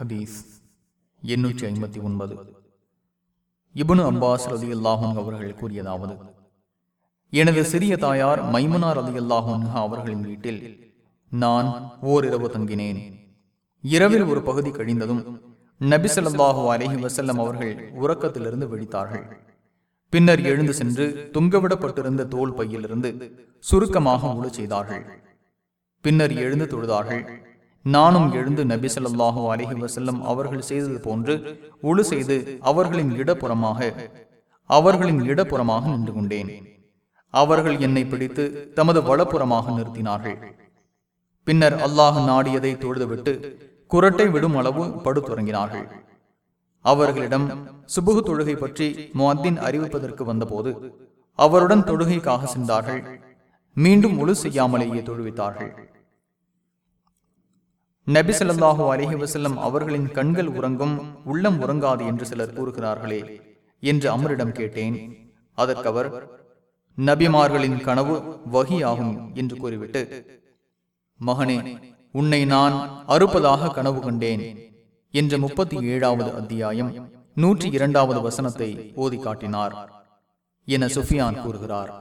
ஹதீஸ் எண்ணூற்றி ஐம்பத்தி ஒன்பது. இபுனு அப்பாஸ் ரதி அல்லாஹும் அவர்கள் கூறியதாவது எனது சிறிய தாயார் மைமுனா ரதி அல்லாஹும் அவர்களின் வீட்டில் நான் ஓரிரவு தங்கினேன். இரவில் ஒரு பகுதி கழிந்ததும் நபிசல்லாஹு அலஹி வசல்லம் அவர்கள் உறக்கத்திலிருந்து விழித்தார்கள். பின்னர் எழுந்து சென்று தொங்கவிடப்பட்டிருந்த தோல் பையிலிருந்து சுருக்கமாக முழு செய்தார்கள். பின்னர் எழுந்து தொழுதார்கள். நானும் எழுந்து நபி ஸல்லல்லாஹு அலஹி வசல்லம் அவர்கள் செய்தது போன்று உழு செய்து அவர்களின் இடப்புறமாக அவர்களின் இடப்புறமாக நின்று கொண்டேன். அவர்கள் என்னை பிடித்து தமது வலப்புறமாக நிறுத்தினார்கள். பின்னர் அல்லாஹ் நாடியதை தொழுதுவிட்டு குரட்டை விடும் அளவு படுத்துறங்கினார்கள் அவர்களிடம் சுபுகு தொழுகை பற்றி முஅத்தின் அறிவிப்பதற்கு வந்தபோது அவருடன் தொழுகைக்காக சென்றார்கள். மீண்டும் முழு செய்யாமலேயே தொழுவித்தார்கள். நபி சொல்லாஹு அலஹி வசல்லம் அவர்களின் கண்கள் உறங்கும் உள்ளம் உறங்காது என்று சிலர் கூறுகிறார்களே என்று அமரிடம் கேட்டேன். அதற்கவர் நபிமார்களின் கனவு வகி ஆகும் என்று கூறிவிட்டு மகனே உன்னை நான் அறுப்பதாக கனவு கண்டேன் என்ற முப்பத்தி ஏழாவது அத்தியாயம் நூற்றி இரண்டாவது வசனத்தை ஓதி காட்டினார் என சுஃபியான் கூறுகிறார்.